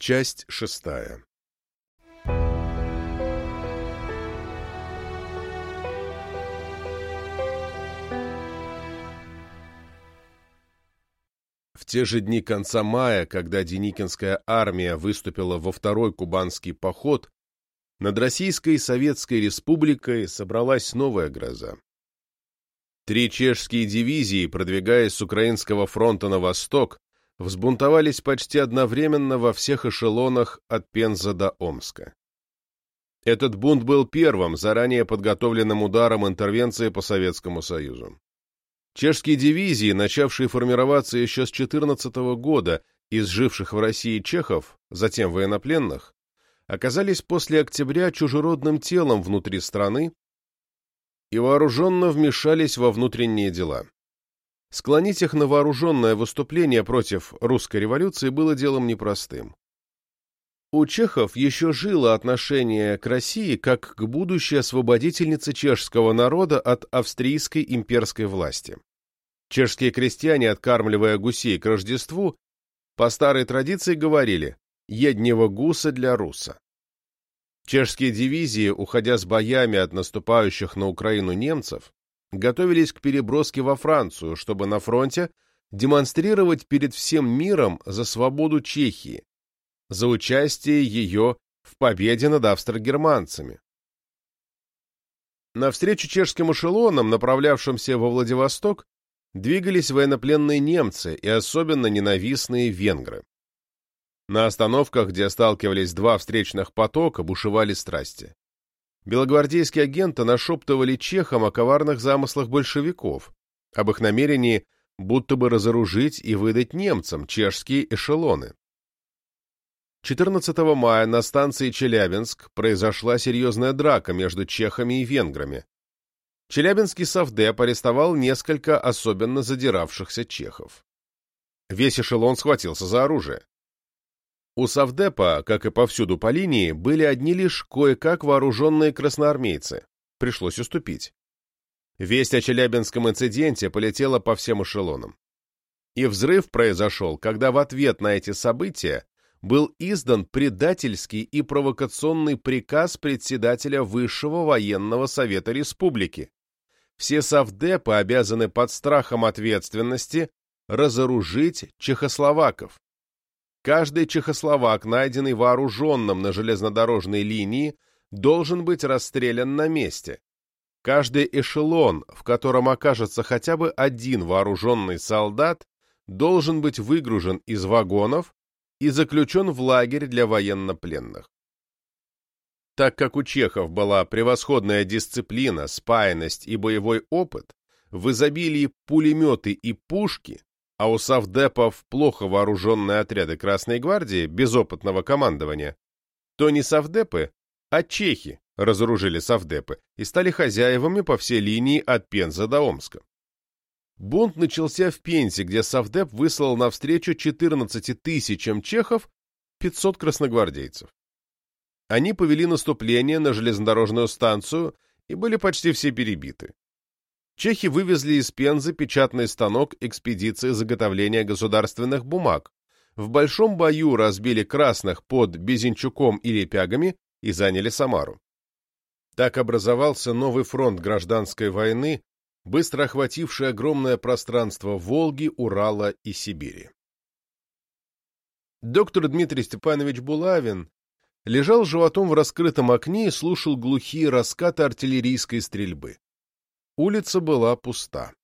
Часть шестая В те же дни конца мая, когда Деникинская армия выступила во второй кубанский поход, над Российской Советской Республикой собралась новая гроза. Три чешские дивизии, продвигаясь с Украинского фронта на восток, взбунтовались почти одновременно во всех эшелонах от Пенза до Омска. Этот бунт был первым, заранее подготовленным ударом интервенции по Советскому Союзу. Чешские дивизии, начавшие формироваться еще с 14 года из живших в России чехов, затем военнопленных, оказались после октября чужеродным телом внутри страны и вооруженно вмешались во внутренние дела. Склонить их на вооруженное выступление против русской революции было делом непростым. У чехов еще жило отношение к России как к будущей освободительнице чешского народа от австрийской имперской власти. Чешские крестьяне, откармливая гусей к Рождеству, по старой традиции говорили еднего гуса для руса. Чешские дивизии, уходя с боями от наступающих на Украину немцев, готовились к переброске во Францию, чтобы на фронте демонстрировать перед всем миром за свободу Чехии, за участие ее в победе над австрогерманцами. Навстречу чешским эшелонам, направлявшимся во Владивосток, двигались военнопленные немцы и особенно ненавистные венгры. На остановках, где сталкивались два встречных потока, бушевали страсти. Белогвардейские агенты нашептывали чехам о коварных замыслах большевиков, об их намерении будто бы разоружить и выдать немцам чешские эшелоны. 14 мая на станции Челябинск произошла серьезная драка между чехами и венграми. Челябинский совдеп арестовал несколько особенно задиравшихся чехов. Весь эшелон схватился за оружие. У Совдепа, как и повсюду по линии, были одни лишь кое-как вооруженные красноармейцы. Пришлось уступить. Весть о Челябинском инциденте полетела по всем эшелонам. И взрыв произошел, когда в ответ на эти события был издан предательский и провокационный приказ председателя Высшего военного совета республики. Все совдепы обязаны под страхом ответственности разоружить чехословаков. Каждый чехословак, найденный вооруженным на железнодорожной линии, должен быть расстрелян на месте. Каждый эшелон, в котором окажется хотя бы один вооруженный солдат, должен быть выгружен из вагонов и заключен в лагерь для военнопленных. Так как у чехов была превосходная дисциплина, спаянность и боевой опыт, в изобилии пулеметы и пушки, а у совдепов плохо вооруженные отряды Красной Гвардии без опытного командования, то не совдепы, а чехи разоружили совдепы и стали хозяевами по всей линии от Пенза до Омска. Бунт начался в Пензе, где совдеп выслал навстречу 14 тысячам чехов 500 красногвардейцев. Они повели наступление на железнодорожную станцию и были почти все перебиты. Чехи вывезли из Пензы печатный станок экспедиции заготовления государственных бумаг. В большом бою разбили красных под Безенчуком и Лепягами и заняли Самару. Так образовался новый фронт гражданской войны, быстро охвативший огромное пространство Волги, Урала и Сибири. Доктор Дмитрий Степанович Булавин лежал животом в раскрытом окне и слушал глухие раскаты артиллерийской стрельбы. Улица была пуста.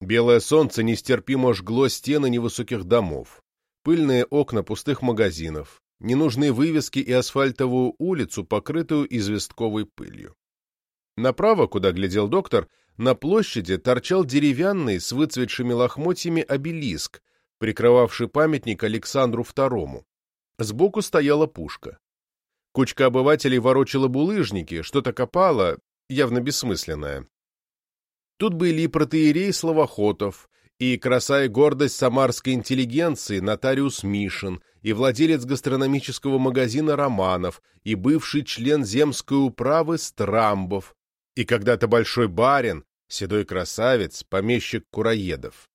Белое солнце нестерпимо жгло стены невысоких домов, пыльные окна пустых магазинов, ненужные вывески и асфальтовую улицу, покрытую известковой пылью. Направо, куда глядел доктор, на площади торчал деревянный с выцветшими лохмотьями обелиск, прикрывавший памятник Александру II. Сбоку стояла пушка. Кучка обывателей ворочала булыжники, что-то копала, явно бессмысленное. Тут были и протеерей Словохотов, и краса и гордость самарской интеллигенции нотариус Мишин, и владелец гастрономического магазина Романов, и бывший член земской управы Страмбов, и когда-то большой барин, седой красавец, помещик Кураедов.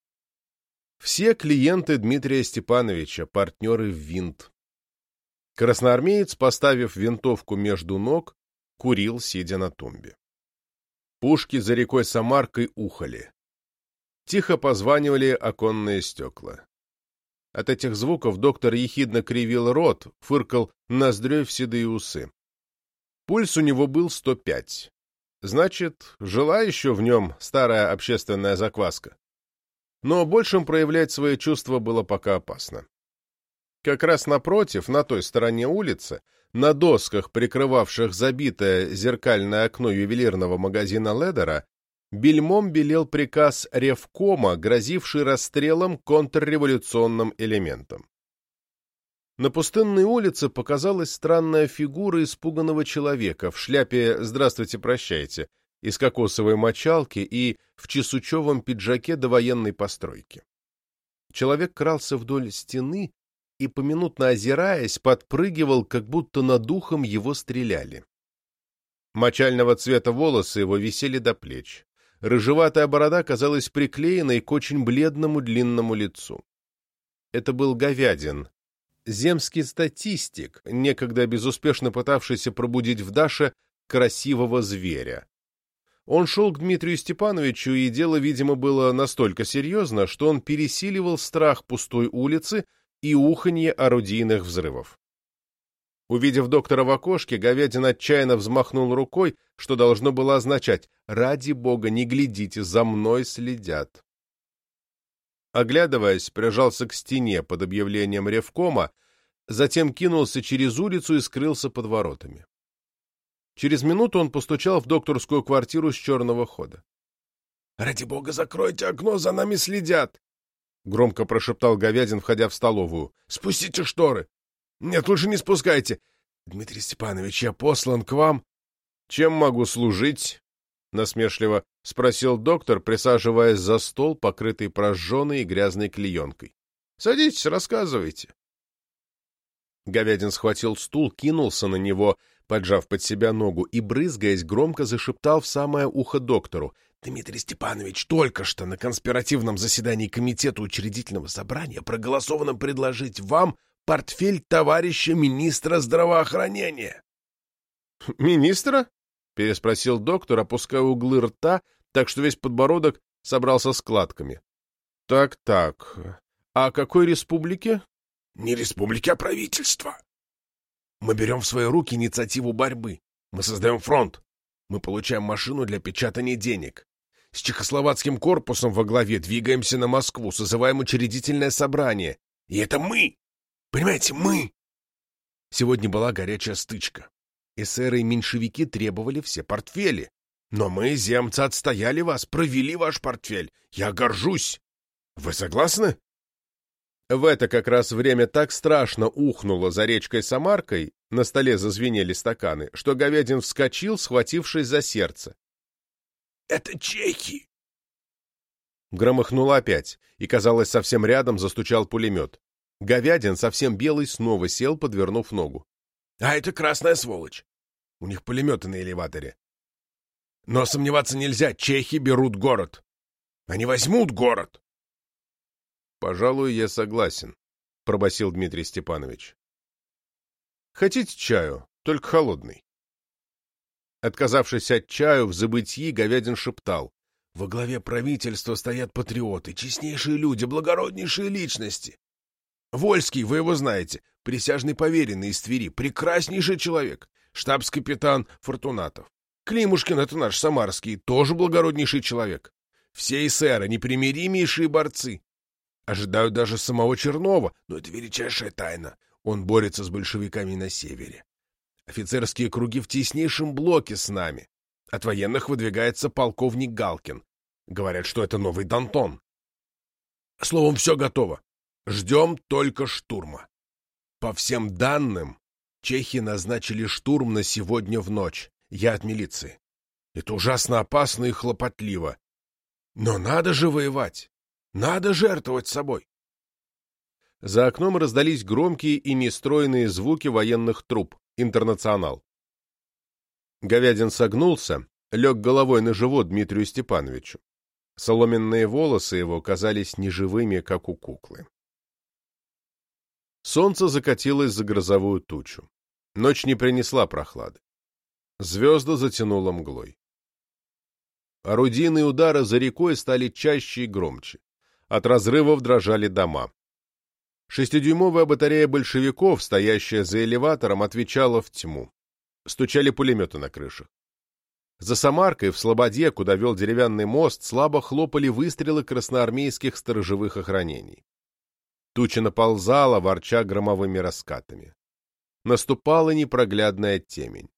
Все клиенты Дмитрия Степановича, партнеры в винт. Красноармеец, поставив винтовку между ног, курил, сидя на тумбе. Пушки за рекой Самаркой ухали. Тихо позванивали оконные стекла. От этих звуков доктор ехидно кривил рот, фыркал ноздрёй в седые усы. Пульс у него был 105. Значит, жила еще в нем старая общественная закваска. Но большим проявлять свои чувства было пока опасно. Как раз напротив, на той стороне улицы, на досках, прикрывавших забитое зеркальное окно ювелирного магазина Ледера, бельмом белел приказ Ревкома, грозивший расстрелом контрреволюционным элементам. На пустынной улице показалась странная фигура испуганного человека в шляпе «Здравствуйте, прощайте», из кокосовой мочалки и в чесучевом пиджаке до военной постройки. Человек крался вдоль стены, и, поминутно озираясь, подпрыгивал, как будто над духом его стреляли. Мочального цвета волосы его висели до плеч. Рыжеватая борода казалась приклеенной к очень бледному длинному лицу. Это был Говядин, земский статистик, некогда безуспешно пытавшийся пробудить в Даше красивого зверя. Он шел к Дмитрию Степановичу, и дело, видимо, было настолько серьезно, что он пересиливал страх пустой улицы и уханье орудийных взрывов. Увидев доктора в окошке, Говядин отчаянно взмахнул рукой, что должно было означать «Ради бога, не глядите, за мной следят». Оглядываясь, прижался к стене под объявлением Ревкома, затем кинулся через улицу и скрылся под воротами. Через минуту он постучал в докторскую квартиру с черного хода. — Ради бога, закройте окно, за нами следят! Громко прошептал Говядин, входя в столовую. «Спустите шторы!» «Нет, лучше не спускайте!» «Дмитрий Степанович, я послан к вам...» «Чем могу служить?» — насмешливо спросил доктор, присаживаясь за стол, покрытый прожженной и грязной клеенкой. «Садитесь, рассказывайте». Говядин схватил стул, кинулся на него, поджав под себя ногу, и, брызгаясь, громко зашептал в самое ухо доктору. Дмитрий Степанович, только что на конспиративном заседании Комитета учредительного собрания проголосовано предложить вам портфель товарища министра здравоохранения. «Министра?» — переспросил доктор, опуская углы рта, так что весь подбородок собрался складками. «Так-так. А какой республике?» «Не республики, а правительства. Мы берем в свои руки инициативу борьбы. Мы создаем фронт. Мы получаем машину для печатания денег. С чехословацким корпусом во главе двигаемся на Москву, созываем учредительное собрание. И это мы! Понимаете, мы! Сегодня была горячая стычка. Эсеры и меньшевики требовали все портфели. Но мы, земцы, отстояли вас, провели ваш портфель. Я горжусь. Вы согласны? В это как раз время так страшно ухнуло за речкой Самаркой, на столе зазвенели стаканы, что Говядин вскочил, схватившись за сердце. Это чехи!» Громыхнуло опять, и, казалось, совсем рядом застучал пулемет. Говядин, совсем белый, снова сел, подвернув ногу. «А это красная сволочь! У них пулеметы на элеваторе. Но сомневаться нельзя, чехи берут город. Они возьмут город!» «Пожалуй, я согласен», — пробасил Дмитрий Степанович. «Хотите чаю, только холодный?» Отказавшись от чаю, в забытии Говядин шептал. «Во главе правительства стоят патриоты, честнейшие люди, благороднейшие личности. Вольский, вы его знаете, присяжный поверенный из Твери, прекраснейший человек, штабс-капитан Фортунатов. Климушкин — это наш самарский, тоже благороднейший человек. Все эсеры — непримиримейшие борцы. Ожидают даже самого Чернова, но это величайшая тайна. Он борется с большевиками на севере. Офицерские круги в теснейшем блоке с нами. От военных выдвигается полковник Галкин. Говорят, что это новый Дантон. Словом, все готово. Ждем только штурма. По всем данным, чехи назначили штурм на сегодня в ночь. Я от милиции. Это ужасно опасно и хлопотливо. Но надо же воевать. Надо жертвовать собой. За окном раздались громкие и нестройные звуки военных труб. Интернационал. Говядин согнулся, лег головой на живот Дмитрию Степановичу. Соломенные волосы его казались неживыми, как у куклы. Солнце закатилось за грозовую тучу. Ночь не принесла прохлады. Звезды затянуло мглой. Орудийные удары за рекой стали чаще и громче. От разрывов дрожали дома. Шестидюймовая батарея большевиков, стоящая за элеватором, отвечала в тьму. Стучали пулеметы на крышах. За Самаркой, в Слободе, куда вел деревянный мост, слабо хлопали выстрелы красноармейских сторожевых охранений. Туча наползала, ворча громовыми раскатами. Наступала непроглядная темень.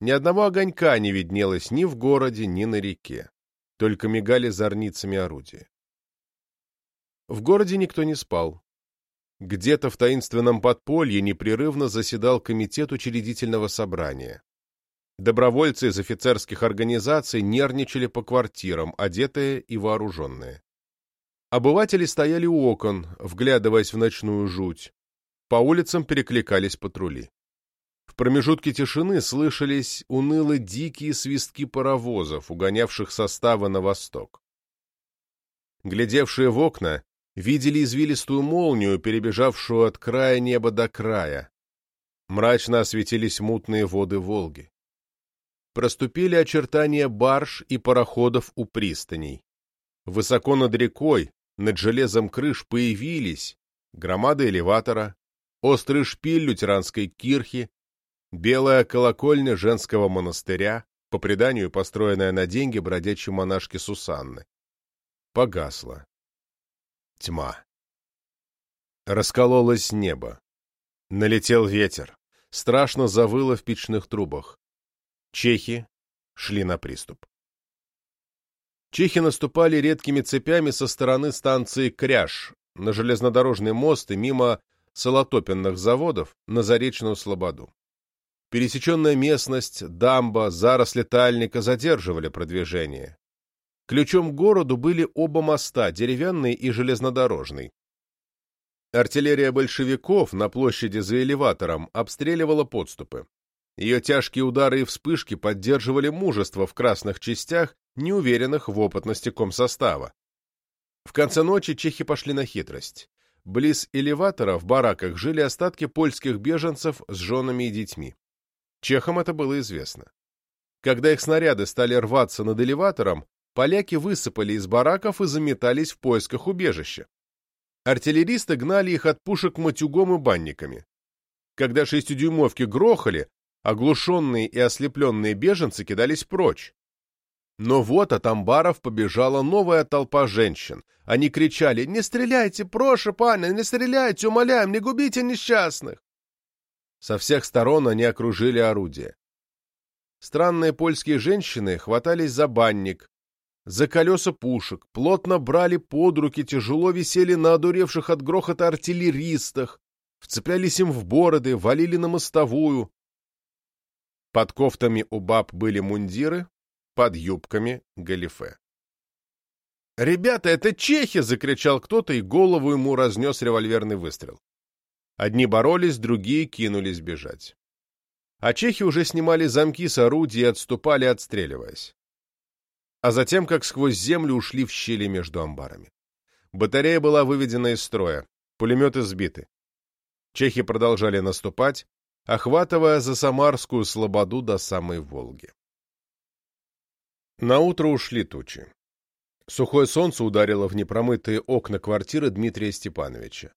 Ни одного огонька не виднелось ни в городе, ни на реке. Только мигали зорницами орудия. В городе никто не спал. Где-то в таинственном подполье непрерывно заседал комитет учредительного собрания. Добровольцы из офицерских организаций нервничали по квартирам, одетые и вооруженные. Обыватели стояли у окон, вглядываясь в ночную жуть. По улицам перекликались патрули. В промежутке тишины слышались уныло дикие свистки паровозов, угонявших составы на восток. Глядевшие в окна видели извилистую молнию, перебежавшую от края неба до края. Мрачно осветились мутные воды Волги. Проступили очертания барж и пароходов у пристаней. Высоко над рекой, над железом крыш появились громада элеватора, острый шпиль лютеранской кирхи, белая колокольня женского монастыря, по преданию построенная на деньги бродячей монашки Сусанны. Погасла. Тьма. Раскололось небо. Налетел ветер. Страшно завыло в печных трубах. Чехи шли на приступ. Чехи наступали редкими цепями со стороны станции Кряж на железнодорожный мост и мимо солотопенных заводов на Заречную Слободу. Пересеченная местность, дамба, заросли тальника задерживали продвижение. Ключом к городу были оба моста, деревянный и железнодорожный. Артиллерия большевиков на площади за элеватором обстреливала подступы. Ее тяжкие удары и вспышки поддерживали мужество в красных частях, неуверенных в опытности комсостава. В конце ночи чехи пошли на хитрость. Близ элеватора в бараках жили остатки польских беженцев с женами и детьми. Чехам это было известно. Когда их снаряды стали рваться над элеватором, поляки высыпали из бараков и заметались в поисках убежища. Артиллеристы гнали их от пушек матюгом и банниками. Когда шестидюймовки грохали, Оглушенные и ослепленные беженцы кидались прочь. Но вот от амбаров побежала новая толпа женщин. Они кричали «Не стреляйте, прошу, паня, не стреляйте, умоляем, не губите несчастных!» Со всех сторон они окружили орудие. Странные польские женщины хватались за банник, за колеса пушек, плотно брали под руки, тяжело висели на одуревших от грохота артиллеристах, вцеплялись им в бороды, валили на мостовую. Под кофтами у баб были мундиры, под юбками — галифе. «Ребята, это чехи!» — закричал кто-то, и голову ему разнес револьверный выстрел. Одни боролись, другие кинулись бежать. А чехи уже снимали замки с орудий и отступали, отстреливаясь. А затем, как сквозь землю, ушли в щели между амбарами. Батарея была выведена из строя, пулеметы сбиты. Чехи продолжали наступать, охватывая за Самарскую слободу до самой Волги. На утро ушли тучи. Сухое солнце ударило в непромытые окна квартиры Дмитрия Степановича.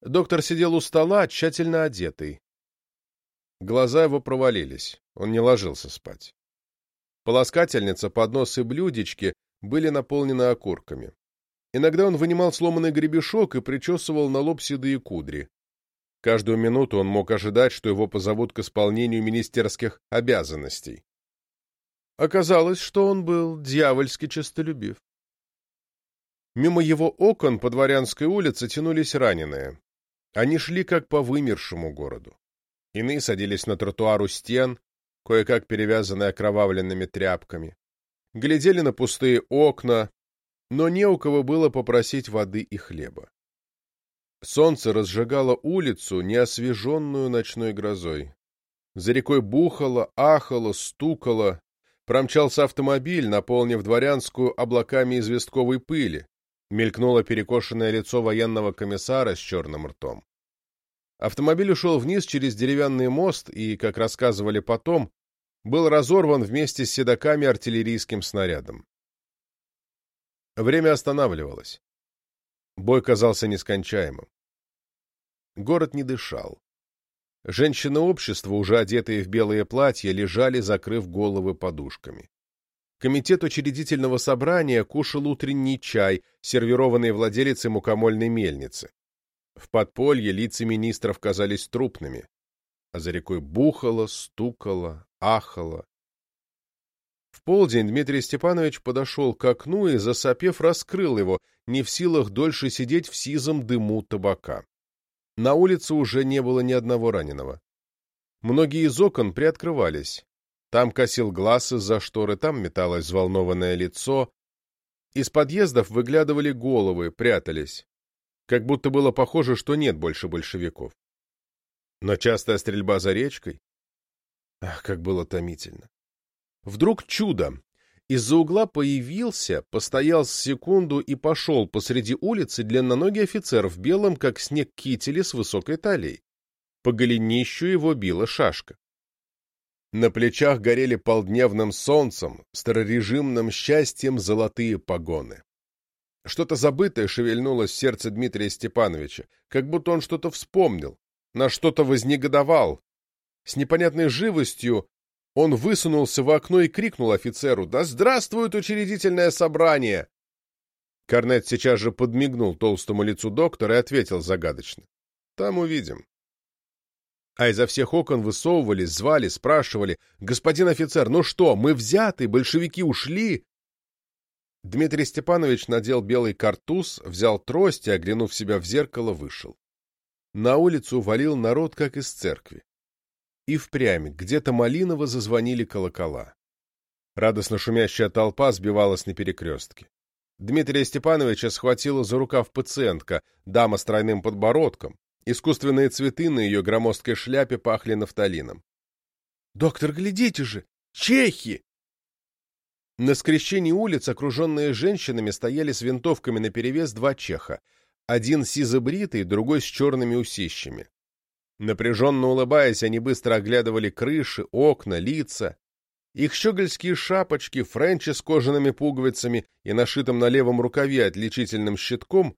Доктор сидел у стола, тщательно одетый. Глаза его провалились, он не ложился спать. Полоскательница, поднос и блюдечки были наполнены окурками. Иногда он вынимал сломанный гребешок и причесывал на лоб седые кудри. Каждую минуту он мог ожидать, что его позовут к исполнению министерских обязанностей. Оказалось, что он был дьявольски честолюбив. Мимо его окон по Дворянской улице тянулись раненые. Они шли как по вымершему городу. Иные садились на тротуар у стен, кое-как перевязанные окровавленными тряпками. Глядели на пустые окна, но не у кого было попросить воды и хлеба. Солнце разжигало улицу, неосвеженную ночной грозой. За рекой бухало, ахало, стукало. Промчался автомобиль, наполнив дворянскую облаками известковой пыли. Мелькнуло перекошенное лицо военного комиссара с черным ртом. Автомобиль ушел вниз через деревянный мост и, как рассказывали потом, был разорван вместе с седоками артиллерийским снарядом. Время останавливалось. Бой казался нескончаемым. Город не дышал. Женщины общества, уже одетые в белые платья, лежали, закрыв головы подушками. Комитет учредительного собрания кушал утренний чай, сервированный владелицей мукомольной мельницы. В подполье лица министров казались трупными, а за рекой бухало, стукало, ахало. В полдень Дмитрий Степанович подошел к окну и, засопев, раскрыл его, не в силах дольше сидеть в сизом дыму табака. На улице уже не было ни одного раненого. Многие из окон приоткрывались. Там косил глаз из-за шторы, там металось взволнованное лицо. Из подъездов выглядывали головы, прятались. Как будто было похоже, что нет больше большевиков. Но частая стрельба за речкой... Ах, как было томительно. Вдруг чудо! Из-за угла появился, постоял с секунду и пошел посреди улицы длинноногий офицер в белом, как снег кителе с высокой талией. По голенищу его била шашка. На плечах горели полдневным солнцем, старорежимным счастьем золотые погоны. Что-то забытое шевельнулось в сердце Дмитрия Степановича, как будто он что-то вспомнил, на что-то вознегодовал. С непонятной живостью он высунулся в окно и крикнул офицеру «Да здравствует учредительное собрание!» Корнет сейчас же подмигнул толстому лицу доктора и ответил загадочно. «Там увидим». А изо всех окон высовывались, звали, спрашивали «Господин офицер, ну что, мы взяты, большевики ушли?» Дмитрий Степанович надел белый картуз, взял трость и, оглянув себя в зеркало, вышел. На улицу валил народ, как из церкви. И впрямь, где-то малиново зазвонили колокола. Радостно шумящая толпа сбивалась на перекрестке. Дмитрия Степановича схватила за рукав пациентка, дама с тройным подбородком. Искусственные цветы на ее громоздкой шляпе пахли нафталином. — Доктор, глядите же! Чехи! На скрещении улиц, окруженные женщинами, стояли с винтовками наперевес два чеха. Один сизобритый, другой с черными усищами. Напряженно улыбаясь, они быстро оглядывали крыши, окна, лица. Их щегольские шапочки, френчи с кожаными пуговицами и нашитым на левом рукаве отличительным щитком,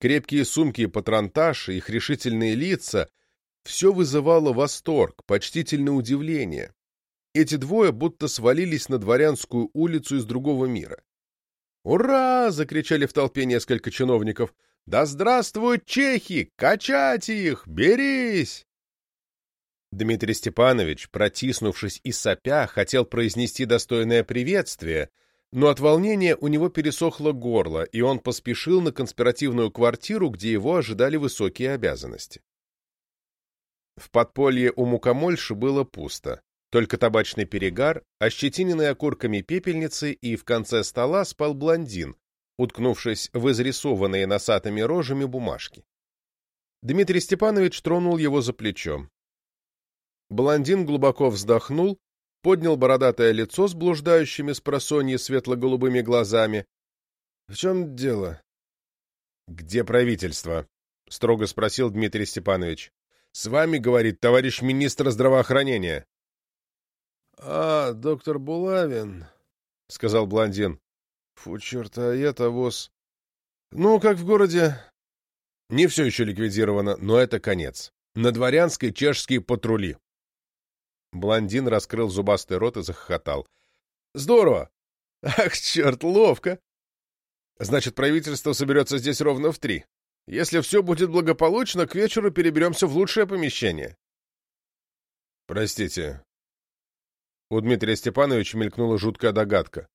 крепкие сумки и патронташи, их решительные лица — все вызывало восторг, почтительное удивление. Эти двое будто свалились на дворянскую улицу из другого мира. «Ура!» — закричали в толпе несколько чиновников — да здравствуют чехи! Качать их! Берись!» Дмитрий Степанович, протиснувшись и сопя, хотел произнести достойное приветствие, но от волнения у него пересохло горло, и он поспешил на конспиративную квартиру, где его ожидали высокие обязанности. В подполье у мукомольши было пусто, только табачный перегар, ощетиненный окурками пепельницы, и в конце стола спал блондин, уткнувшись в изрисованные носатыми рожами бумажки. Дмитрий Степанович тронул его за плечо. Блондин глубоко вздохнул, поднял бородатое лицо с блуждающими с просонья светло-голубыми глазами. — В чем дело? — Где правительство? — строго спросил Дмитрий Степанович. — С вами, говорит товарищ министр здравоохранения. — А, доктор Булавин, — сказал блондин. Фу, черт, а я-то воз... Ну, как в городе... Не все еще ликвидировано, но это конец. На дворянской чешские патрули. Блондин раскрыл зубастый рот и захохотал. Здорово! Ах, черт, ловко! Значит, правительство соберется здесь ровно в три. Если все будет благополучно, к вечеру переберемся в лучшее помещение. Простите. У Дмитрия Степановича мелькнула жуткая догадка.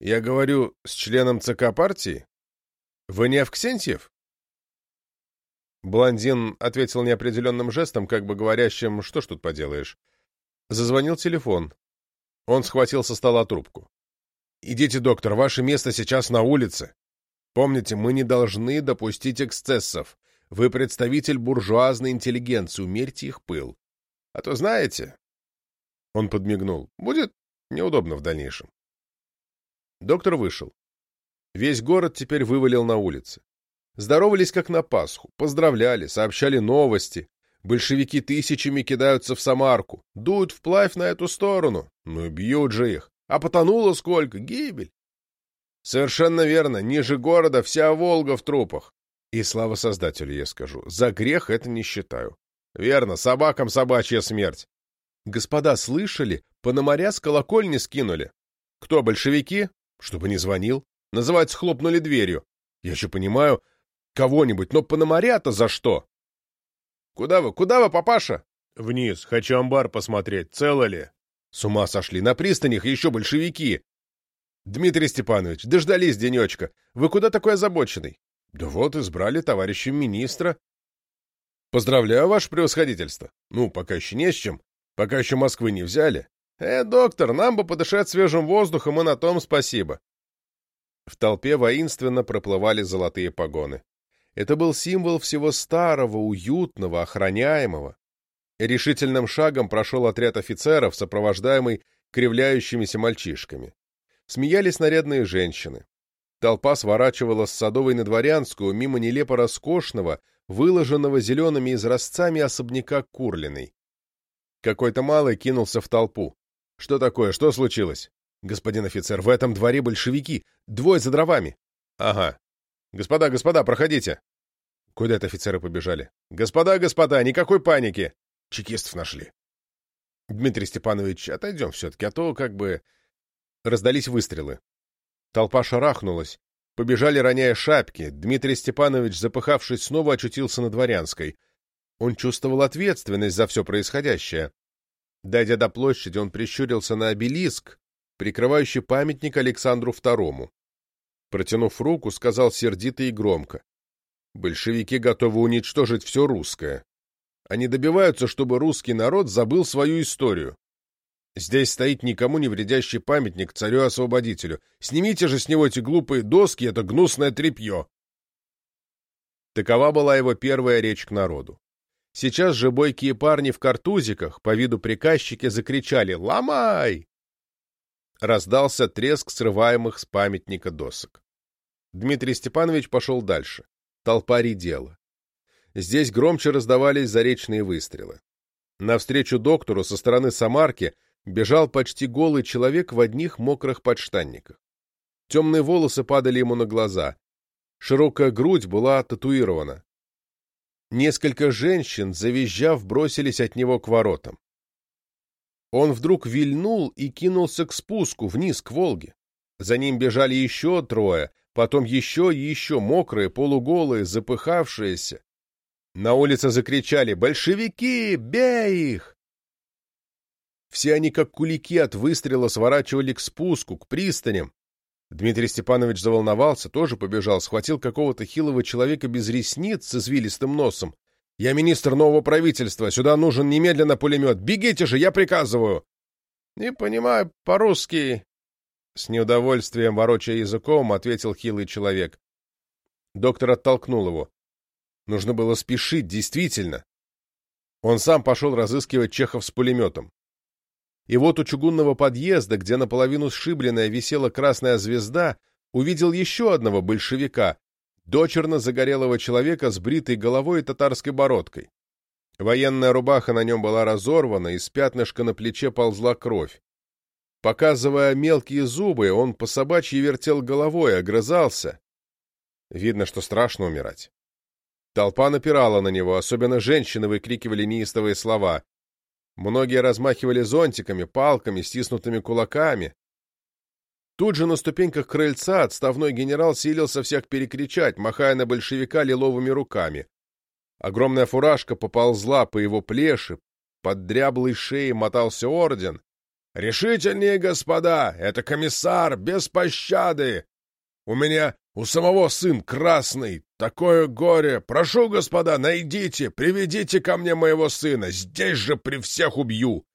Я говорю с членом ЦК партии? Вы не Авксентьев? Блондин ответил неопределенным жестом, как бы говорящим, что ж тут поделаешь. Зазвонил телефон. Он схватил со стола трубку. «Идите, доктор, ваше место сейчас на улице. Помните, мы не должны допустить эксцессов. Вы представитель буржуазной интеллигенции, умерьте их пыл. А то знаете...» Он подмигнул. «Будет неудобно в дальнейшем». Доктор вышел. Весь город теперь вывалил на улицы. Здоровались как на Пасху, поздравляли, сообщали новости. Большевики тысячами кидаются в Самарку, дуют вплавь на эту сторону. Ну бьют же их. А потонуло сколько? Гибель. Совершенно верно. Ниже города вся Волга в трупах. И слава Создателю, я скажу. За грех это не считаю. Верно, собакам собачья смерть. Господа, слышали? Пономаря с колокольни скинули. Кто, большевики? Чтобы не звонил. Называется, хлопнули дверью. Я еще понимаю, кого-нибудь, но Пономаря-то за что? Куда вы, куда вы, папаша? Вниз, хочу амбар посмотреть, цело ли? С ума сошли, на пристанях еще большевики. Дмитрий Степанович, дождались денечка. Вы куда такой озабоченный? Да вот, избрали товарищем министра. Поздравляю, ваше превосходительство. Ну, пока еще не с чем. Пока еще Москвы не взяли. Э, доктор, нам бы подышать свежим воздухом, и на том спасибо. В толпе воинственно проплывали золотые погоны. Это был символ всего старого, уютного, охраняемого. Решительным шагом прошел отряд офицеров, сопровождаемый кривляющимися мальчишками. Смеялись нарядные женщины. Толпа сворачивала с Садовой на Дворянскую мимо нелепо роскошного, выложенного зелеными изразцами особняка Курлиной. Какой-то малый кинулся в толпу. «Что такое? Что случилось?» «Господин офицер, в этом дворе большевики. Двое за дровами». «Ага. Господа, господа, проходите». Куда это офицеры побежали? «Господа, господа, никакой паники!» Чекистов нашли. «Дмитрий Степанович, отойдем все-таки, а то как бы...» Раздались выстрелы. Толпа шарахнулась. Побежали, роняя шапки. Дмитрий Степанович, запыхавшись, снова очутился на Дворянской. Он чувствовал ответственность за все происходящее. Дойдя до площади, он прищурился на обелиск, прикрывающий памятник Александру II. Протянув руку, сказал сердито и громко. «Большевики готовы уничтожить все русское. Они добиваются, чтобы русский народ забыл свою историю. Здесь стоит никому не вредящий памятник царю-освободителю. Снимите же с него эти глупые доски, это гнусное тряпье. Такова была его первая речь к народу. Сейчас же бойкие парни в картузиках, по виду приказчики, закричали «Ломай!». Раздался треск срываемых с памятника досок. Дмитрий Степанович пошел дальше. Толпа редела. Здесь громче раздавались заречные выстрелы. Навстречу доктору со стороны Самарки – бежал почти голый человек в одних мокрых подштанниках. Темные волосы падали ему на глаза. Широкая грудь была татуирована. Несколько женщин, завизжав, бросились от него к воротам. Он вдруг вильнул и кинулся к спуску, вниз, к Волге. За ним бежали еще трое, потом еще и еще, мокрые, полуголые, запыхавшиеся. На улице закричали «Большевики! Бей их!» Все они, как кулики от выстрела, сворачивали к спуску, к пристаням. Дмитрий Степанович заволновался, тоже побежал, схватил какого-то хилого человека без ресниц с извилистым носом. «Я министр нового правительства, сюда нужен немедленно пулемет. Бегите же, я приказываю!» «Не понимаю по-русски», — с неудовольствием, ворочая языком, ответил хилый человек. Доктор оттолкнул его. Нужно было спешить, действительно. Он сам пошел разыскивать Чехов с пулеметом. И вот у чугунного подъезда, где наполовину сшибленная висела красная звезда, увидел еще одного большевика, дочерно загорелого человека с бритой головой и татарской бородкой. Военная рубаха на нем была разорвана, из пятнышка на плече ползла кровь. Показывая мелкие зубы, он по собачьи вертел головой, огрызался. Видно, что страшно умирать. Толпа напирала на него, особенно женщины выкрикивали неистовые слова. Многие размахивали зонтиками, палками, стиснутыми кулаками. Тут же на ступеньках крыльца отставной генерал силился всех перекричать, махая на большевика лиловыми руками. Огромная фуражка поползла по его плеше, под дряблой шеей мотался орден. «Решительнее, господа! Это комиссар, без пощады! У меня у самого сын красный, такое горе! Прошу, господа, найдите, приведите ко мне моего сына, здесь же при всех убью!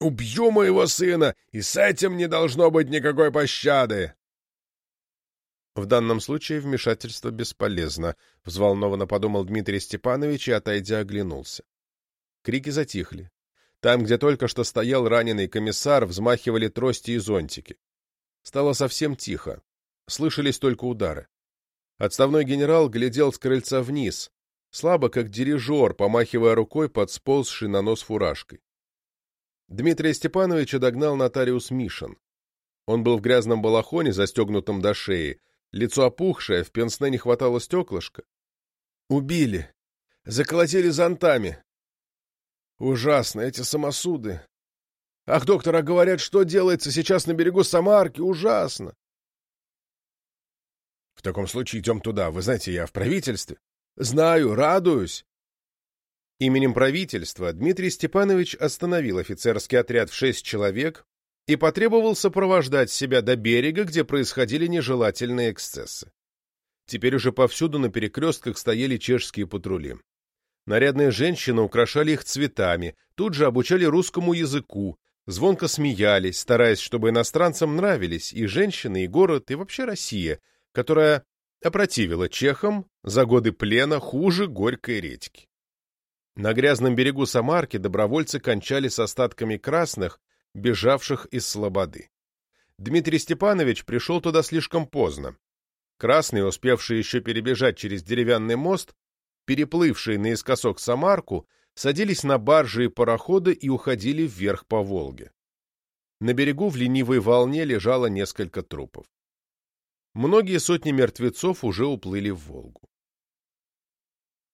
Убью моего сына, и с этим не должно быть никакой пощады!» В данном случае вмешательство бесполезно, взволнованно подумал Дмитрий Степанович и, отойдя, оглянулся. Крики затихли. Там, где только что стоял раненый комиссар, взмахивали трости и зонтики. Стало совсем тихо. Слышались только удары. Отставной генерал глядел с крыльца вниз. слабо как дирижер, помахивая рукой под сползшей на нос фуражкой. Дмитрия Степановича догнал нотариус Мишин. Он был в грязном балахоне, застегнутом до шеи, лицо опухшее, в пенсне не хватало стеклышка. «Убили! Заколотили зонтами! Ужасно, эти самосуды! Ах, доктор, а говорят, что делается сейчас на берегу Самарки? Ужасно!» «В таком случае идем туда. Вы знаете, я в правительстве». «Знаю, радуюсь. Именем правительства Дмитрий Степанович остановил офицерский отряд в шесть человек и потребовал сопровождать себя до берега, где происходили нежелательные эксцессы. Теперь уже повсюду на перекрестках стояли чешские патрули. Нарядные женщины украшали их цветами, тут же обучали русскому языку, звонко смеялись, стараясь, чтобы иностранцам нравились и женщины, и город, и вообще Россия, которая опротивила чехам за годы плена хуже горькой редьки. На грязном берегу Самарки добровольцы кончали с остатками красных, бежавших из Слободы. Дмитрий Степанович пришел туда слишком поздно. Красные, успевшие еще перебежать через деревянный мост, переплывшие наискосок Самарку, садились на баржи и пароходы и уходили вверх по Волге. На берегу в ленивой волне лежало несколько трупов. Многие сотни мертвецов уже уплыли в Волгу.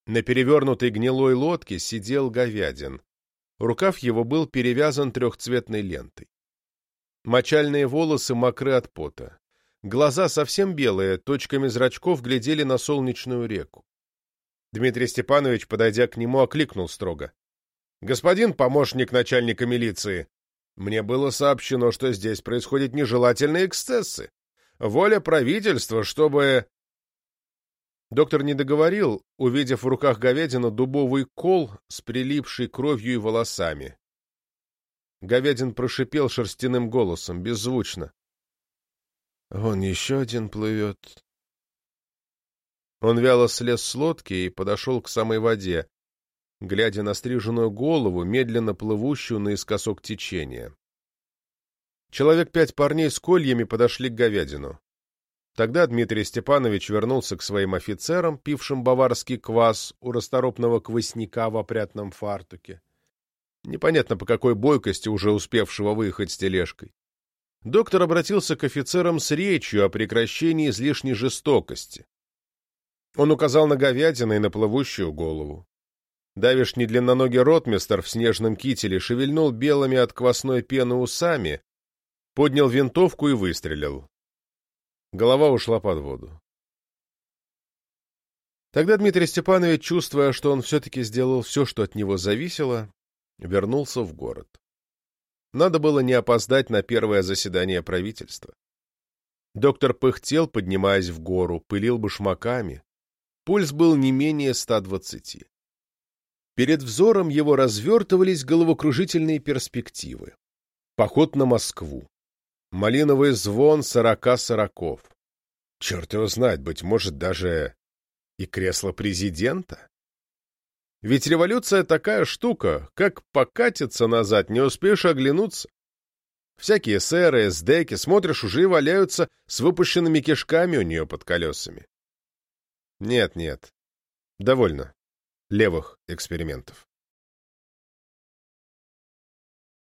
На перевернутой гнилой лодке сидел говядин. Рукав его был перевязан трехцветной лентой. Мочальные волосы мокры от пота. Глаза совсем белые, точками зрачков глядели на солнечную реку. Дмитрий Степанович, подойдя к нему, окликнул строго. — Господин помощник начальника милиции, мне было сообщено, что здесь происходят нежелательные эксцессы. Воля правительства, чтобы... Доктор не договорил, увидев в руках говядину дубовый кол с прилипшей кровью и волосами. Говядин прошипел шерстяным голосом, беззвучно. «Вон еще один плывет». Он вяло слез с лодки и подошел к самой воде, глядя на стриженную голову, медленно плывущую наискосок течения. Человек пять парней с кольями подошли к говядину. Тогда Дмитрий Степанович вернулся к своим офицерам, пившим баварский квас у расторопного квасняка в опрятном фартуке. Непонятно по какой бойкости уже успевшего выехать с тележкой. Доктор обратился к офицерам с речью о прекращении излишней жестокости. Он указал на говядину и на плывущую голову. Давишний длинноногий ротмистер в снежном кителе шевельнул белыми от квасной пены усами, поднял винтовку и выстрелил. Голова ушла под воду. Тогда Дмитрий Степанович, чувствуя, что он все-таки сделал все, что от него зависело, вернулся в город. Надо было не опоздать на первое заседание правительства. Доктор пыхтел, поднимаясь в гору, пылил башмаками. Пульс был не менее 120. Перед взором его развертывались головокружительные перспективы. Поход на Москву. Малиновый звон сорока сороков. Черт его знает, быть может, даже и кресло президента? Ведь революция такая штука, как покатиться назад, не успеешь оглянуться. Всякие сэры, эсдеки, смотришь, уже и валяются с выпущенными кишками у нее под колесами. Нет, нет, довольно левых экспериментов.